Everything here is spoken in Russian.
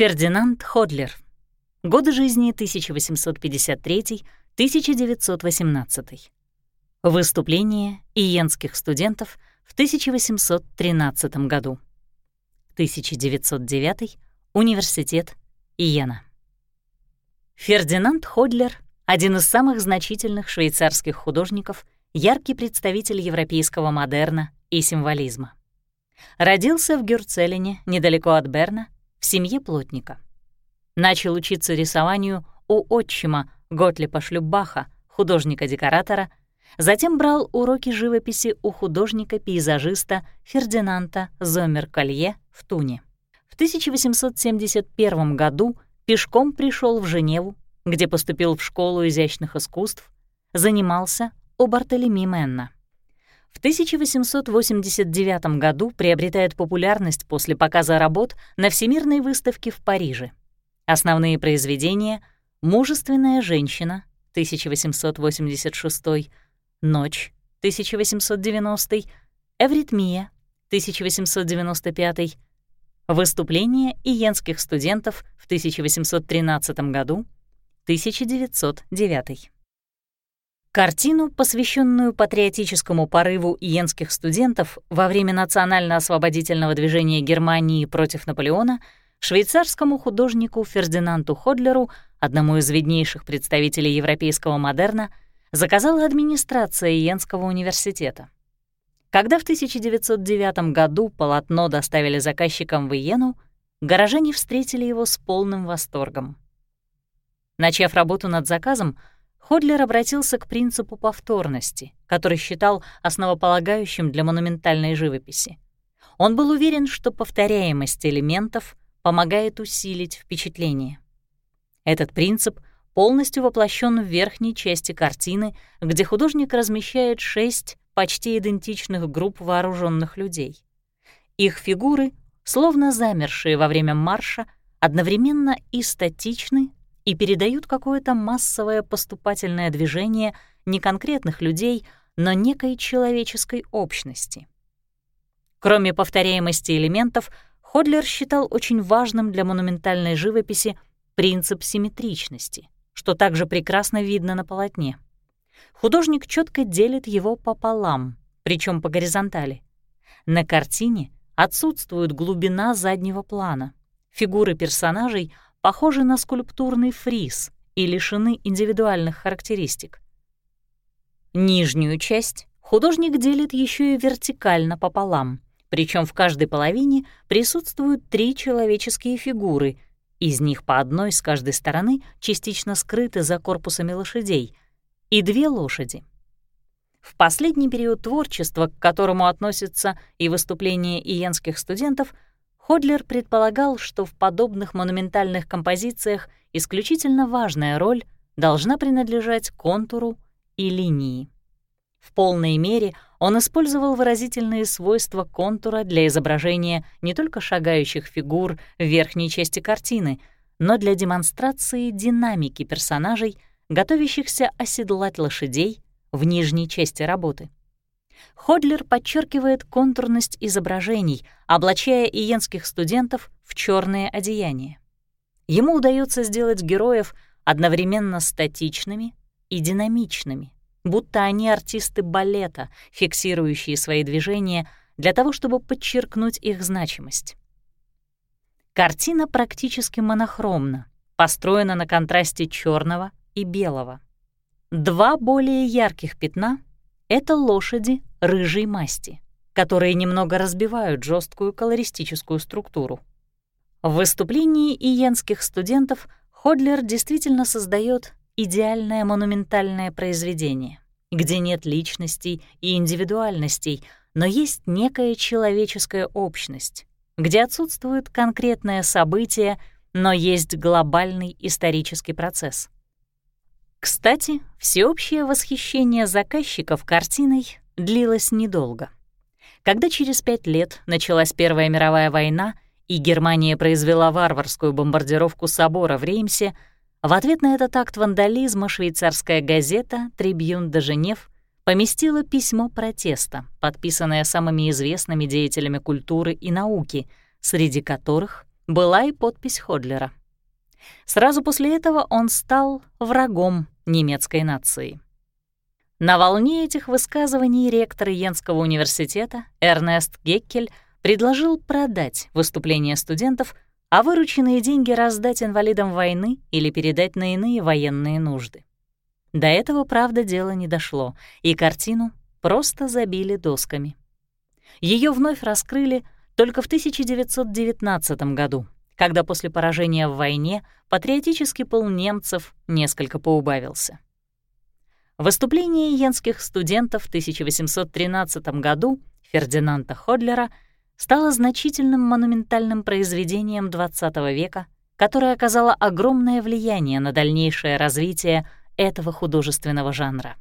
Фердинанд Ходлер. Годы жизни 1853-1918. Выступление иенских студентов в 1813 году. 1909. Университет Иена. Фердинанд Ходлер — один из самых значительных швейцарских художников, яркий представитель европейского модерна и символизма. Родился в Гюрцелине, недалеко от Берна, в семье плотника. Начал учиться рисованию у отчима Готлипа Шлюббаха, художника-декоратора, затем брал уроки живописи у художника-пейзажиста Фердинанда Зомер-Колье в Туне. В 1871 году пешком пришел в Женеву, где поступил в школу изящных искусств, занимался у Бартолеми Менна. В 1889 году приобретает популярность после показа работ на Всемирной выставке в Париже. Основные произведения «Мужественная женщина» 1886, «Ночь» 1890, «Эвритмия» 1895, «Выступление иенских студентов» в 1813 году, 1909. Картину, посвященную патриотическому порыву иенских студентов во время национально-освободительного движения Германии против Наполеона, швейцарскому художнику Фердинанду Ходлеру, одному из виднейших представителей европейского модерна, заказала администрация Иенского университета. Когда в 1909 году полотно доставили заказчикам в Иену, горожане встретили его с полным восторгом. Начав работу над заказом, Ходлер обратился к принципу повторности, который считал основополагающим для монументальной живописи. Он был уверен, что повторяемость элементов помогает усилить впечатление. Этот принцип полностью воплощен в верхней части картины, где художник размещает шесть почти идентичных групп вооруженных людей. Их фигуры, словно замершие во время марша, одновременно и статичны, и передают какое-то массовое поступательное движение не конкретных людей, но некой человеческой общности. Кроме повторяемости элементов, Ходлер считал очень важным для монументальной живописи принцип симметричности, что также прекрасно видно на полотне. Художник четко делит его пополам, причем по горизонтали. На картине отсутствует глубина заднего плана. Фигуры персонажей — похожи на скульптурный фриз и лишены индивидуальных характеристик. Нижнюю часть художник делит еще и вертикально пополам, причем в каждой половине присутствуют три человеческие фигуры, из них по одной с каждой стороны частично скрыты за корпусами лошадей, и две лошади. В последний период творчества, к которому относятся и выступления иенских студентов — Ходлер предполагал, что в подобных монументальных композициях исключительно важная роль должна принадлежать контуру и линии. В полной мере он использовал выразительные свойства контура для изображения не только шагающих фигур в верхней части картины, но для демонстрации динамики персонажей, готовящихся оседлать лошадей в нижней части работы. Ходлер подчеркивает контурность изображений, облачая иенских студентов в черные одеяния. Ему удается сделать героев одновременно статичными и динамичными, будто они артисты балета, фиксирующие свои движения для того, чтобы подчеркнуть их значимость. Картина практически монохромна, построена на контрасте черного и белого. Два более ярких пятна — это лошади рыжей масти, которые немного разбивают жесткую колористическую структуру. В выступлении иенских студентов Ходлер действительно создает идеальное монументальное произведение, где нет личностей и индивидуальностей, но есть некая человеческая общность, где отсутствует конкретное событие, но есть глобальный исторический процесс. Кстати, всеобщее восхищение заказчиков картиной длилось недолго. Когда через пять лет началась Первая мировая война и Германия произвела варварскую бомбардировку собора в Реймсе, в ответ на этот акт вандализма швейцарская газета «Трибюн де Женев» поместила письмо протеста, подписанное самыми известными деятелями культуры и науки, среди которых была и подпись Ходлера. Сразу после этого он стал врагом немецкой нации. На волне этих высказываний ректор Йенского университета Эрнест Геккель предложил продать выступления студентов, а вырученные деньги раздать инвалидам войны или передать на иные военные нужды. До этого, правда, дело не дошло, и картину просто забили досками. Ее вновь раскрыли только в 1919 году, когда после поражения в войне патриотический пыл немцев несколько поубавился. Выступление йенских студентов в 1813 году Фердинанда Ходлера стало значительным монументальным произведением XX века, которое оказало огромное влияние на дальнейшее развитие этого художественного жанра.